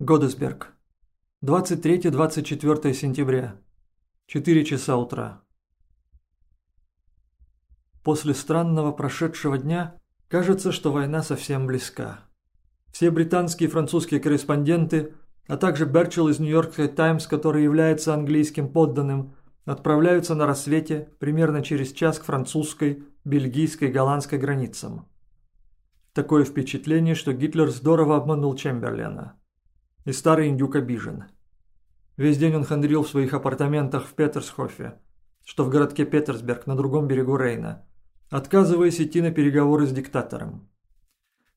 Годесберг. 23-24 сентября. 4 часа утра. После странного прошедшего дня кажется, что война совсем близка. Все британские и французские корреспонденты, а также Берчелл из Нью-Йоркской Таймс, который является английским подданным, отправляются на рассвете примерно через час к французской, бельгийской, голландской границам. Такое впечатление, что Гитлер здорово обманул Чемберлена. И старый индюк обижен. Весь день он хандрил в своих апартаментах в Петерсхофе, что в городке Петерсберг на другом берегу Рейна, отказываясь идти на переговоры с диктатором.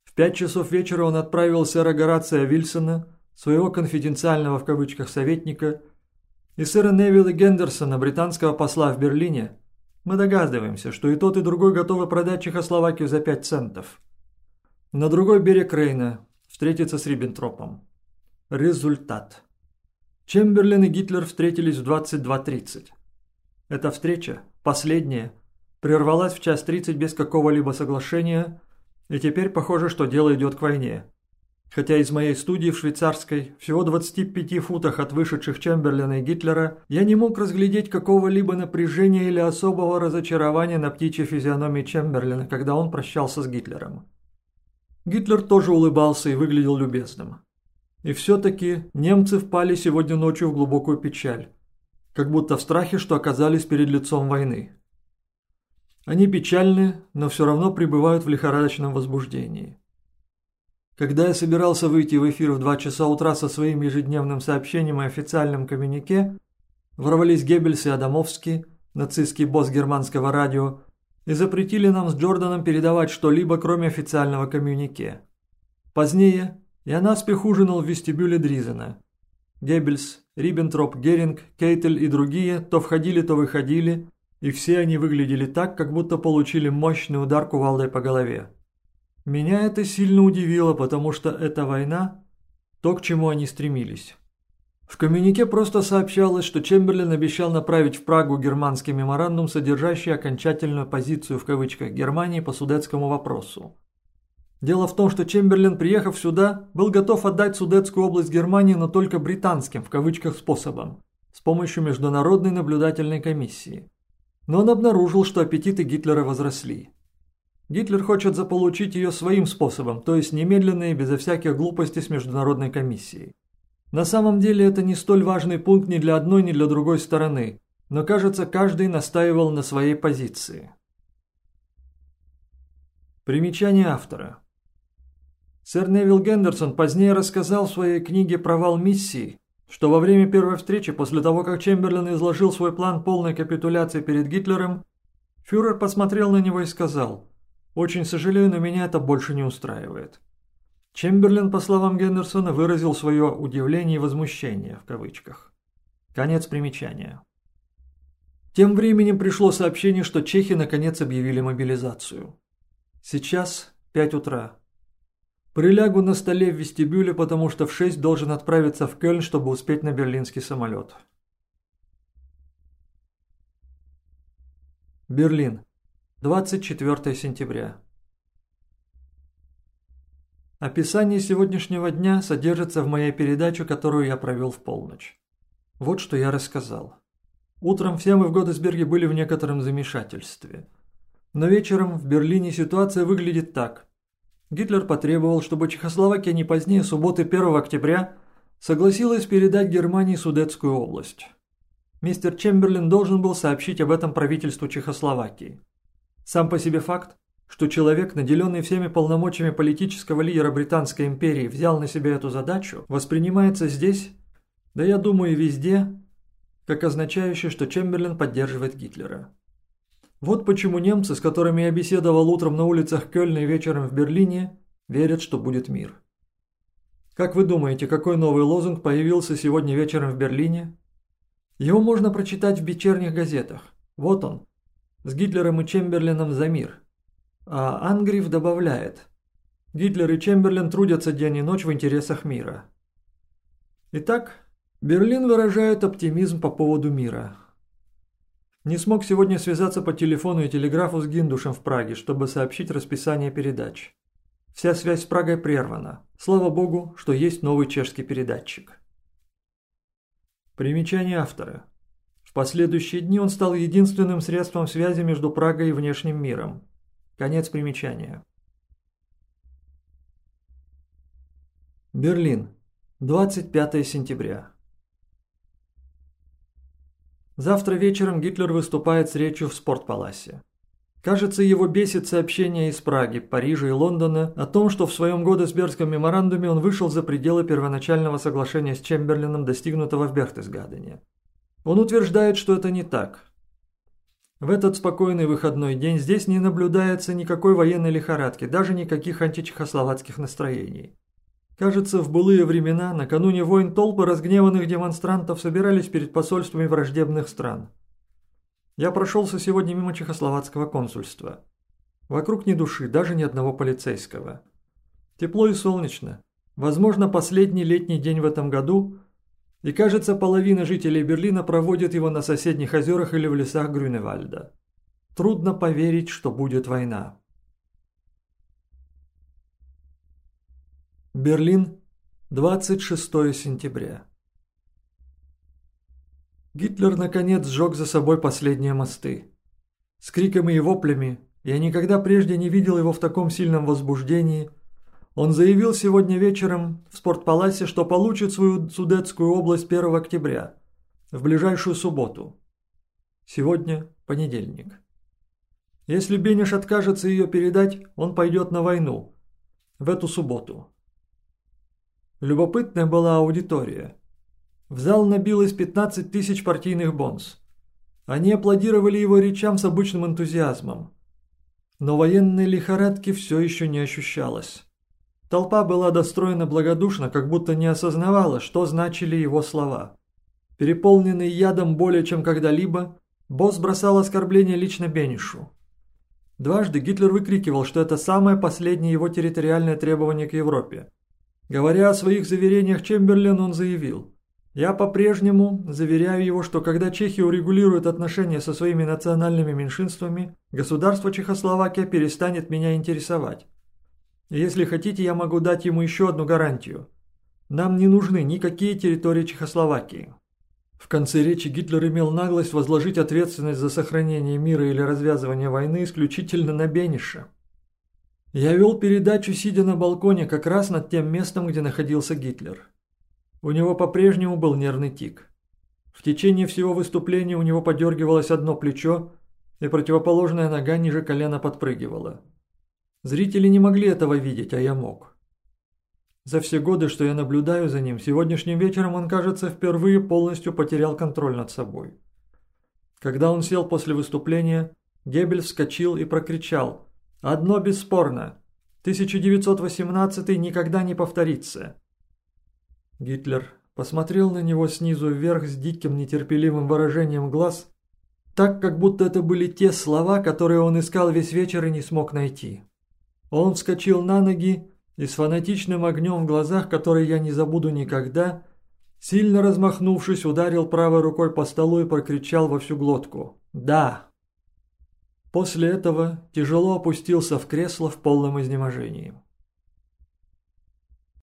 В пять часов вечера он отправил сэра Горация Вильсона, своего конфиденциального в кавычках советника, и сэра Невилла Гендерсона, британского посла в Берлине. Мы догадываемся, что и тот, и другой готовы продать Чехословакию за пять центов. На другой берег Рейна встретиться с Риббентропом. Результат. Чемберлен и Гитлер встретились в 22.30. Эта встреча, последняя, прервалась в час 30 без какого-либо соглашения, и теперь похоже, что дело идет к войне. Хотя из моей студии в швейцарской, всего 25 футах от вышедших Чемберлена и Гитлера, я не мог разглядеть какого-либо напряжения или особого разочарования на птичьей физиономии Чемберлена, когда он прощался с Гитлером. Гитлер тоже улыбался и выглядел любезным. И все-таки немцы впали сегодня ночью в глубокую печаль, как будто в страхе, что оказались перед лицом войны. Они печальны, но все равно пребывают в лихорадочном возбуждении. Когда я собирался выйти в эфир в 2 часа утра со своим ежедневным сообщением и официальным коммюнике, ворвались Геббельс и Адамовский, нацистский босс германского радио, и запретили нам с Джорданом передавать что-либо, кроме официального коммюнике. Позднее я наспех ужинал в вестибюле Дризена. Геббельс, Риббентроп, Геринг, Кейтель и другие то входили, то выходили, и все они выглядели так, как будто получили мощный удар кувалдой по голове. Меня это сильно удивило, потому что эта война – то, к чему они стремились. В коммюнике просто сообщалось, что Чемберлен обещал направить в Прагу германский меморандум, содержащий окончательную позицию в кавычках Германии по судетскому вопросу. Дело в том, что Чемберлен, приехав сюда, был готов отдать Судетскую область Германии, но только британским, в кавычках, способом, с помощью Международной наблюдательной комиссии. Но он обнаружил, что аппетиты Гитлера возросли. Гитлер хочет заполучить ее своим способом, то есть немедленно и безо всяких глупостей с Международной комиссией. На самом деле это не столь важный пункт ни для одной, ни для другой стороны, но кажется, каждый настаивал на своей позиции. Примечание автора. Сэр Невил Гендерсон позднее рассказал в своей книге «Провал миссии», что во время первой встречи, после того, как Чемберлен изложил свой план полной капитуляции перед Гитлером, фюрер посмотрел на него и сказал «Очень сожалею, но меня это больше не устраивает». Чемберлен, по словам Гендерсона, выразил свое удивление и возмущение в кавычках. Конец примечания. Тем временем пришло сообщение, что чехи наконец объявили мобилизацию. Сейчас 5 утра. Прилягу на столе в вестибюле, потому что в 6 должен отправиться в Кёльн, чтобы успеть на берлинский самолет. Берлин. 24 сентября. Описание сегодняшнего дня содержится в моей передаче, которую я провел в полночь. Вот что я рассказал. Утром все мы в Годесберге были в некотором замешательстве. Но вечером в Берлине ситуация выглядит так – Гитлер потребовал, чтобы Чехословакия не позднее субботы 1 октября согласилась передать Германии Судетскую область. Мистер Чемберлин должен был сообщить об этом правительству Чехословакии. Сам по себе факт, что человек, наделенный всеми полномочиями политического лидера Британской империи, взял на себя эту задачу, воспринимается здесь, да я думаю везде, как означающее, что Чемберлин поддерживает Гитлера. Вот почему немцы, с которыми я беседовал утром на улицах Кёльна и вечером в Берлине, верят, что будет мир. Как вы думаете, какой новый лозунг появился сегодня вечером в Берлине? Его можно прочитать в вечерних газетах. Вот он. С Гитлером и Чемберленом за мир. А Ангриф добавляет. Гитлер и Чемберлен трудятся день и ночь в интересах мира. Итак, Берлин выражает оптимизм по поводу мира. Не смог сегодня связаться по телефону и телеграфу с Гиндушем в Праге, чтобы сообщить расписание передач. Вся связь с Прагой прервана. Слава богу, что есть новый чешский передатчик. Примечание автора. В последующие дни он стал единственным средством связи между Прагой и внешним миром. Конец примечания. Берлин. 25 сентября. Завтра вечером Гитлер выступает с речью в спортпаласе. Кажется, его бесит сообщение из Праги, Парижа и Лондона о том, что в своем Годесбергском меморандуме он вышел за пределы первоначального соглашения с Чемберлином, достигнутого в Берхтесгадене. Он утверждает, что это не так. В этот спокойный выходной день здесь не наблюдается никакой военной лихорадки, даже никаких античехословацких настроений. Кажется, в былые времена, накануне войн толпы разгневанных демонстрантов собирались перед посольствами враждебных стран. Я прошелся сегодня мимо чехословацкого консульства. Вокруг ни души, даже ни одного полицейского. Тепло и солнечно. Возможно, последний летний день в этом году – и кажется, половина жителей Берлина проводит его на соседних озерах или в лесах Грюневальда. Трудно поверить, что будет война. Берлин, 26 сентября. Гитлер наконец сжег за собой последние мосты. С криками и воплями я никогда прежде не видел его в таком сильном возбуждении – он заявил сегодня вечером в спортпаласе, что получит свою Судетскую область 1 октября, в ближайшую субботу. Сегодня понедельник. Если Бенеш откажется ее передать, он пойдет на войну. В эту субботу. Любопытная была аудитория. В зал набилось 15 тысяч партийных бонс. Они аплодировали его речам с обычным энтузиазмом. Но военной лихорадки все еще не ощущалось. Толпа была достроена благодушно, как будто не осознавала, что значили его слова. Переполненный ядом более чем когда-либо, босс бросал оскорбления лично Бенишу. Дважды Гитлер выкрикивал, что это самое последнее его территориальное требование к Европе. Говоря о своих заверениях Чемберлен, он заявил, «Я по-прежнему заверяю его, что когда Чехия урегулирует отношения со своими национальными меньшинствами, государство Чехословакия перестанет меня интересовать. Если хотите, я могу дать ему еще одну гарантию. Нам не нужны никакие территории Чехословакии. В конце речи Гитлер имел наглость возложить ответственность за сохранение мира или развязывание войны исключительно на Бениша. Я вел передачу, сидя на балконе, как раз над тем местом, где находился Гитлер. У него по-прежнему был нервный тик. В течение всего выступления у него подергивалось одно плечо, и противоположная нога ниже колена подпрыгивала. Зрители не могли этого видеть, а я мог. За все годы, что я наблюдаю за ним, сегодняшним вечером он, кажется, впервые полностью потерял контроль над собой. Когда он сел после выступления, Геббель вскочил и прокричал «Одно бесспорно! 1918 никогда не повторится!» Гитлер посмотрел на него снизу вверх с диким нетерпеливым выражением глаз, так, как будто это были те слова, которые он искал весь вечер и не смог найти. Он вскочил на ноги и с фанатичным огнем в глазах, который я не забуду никогда, сильно размахнувшись, ударил правой рукой по столу и прокричал во всю глотку «Да!». После этого тяжело опустился в кресло в полном изнеможении.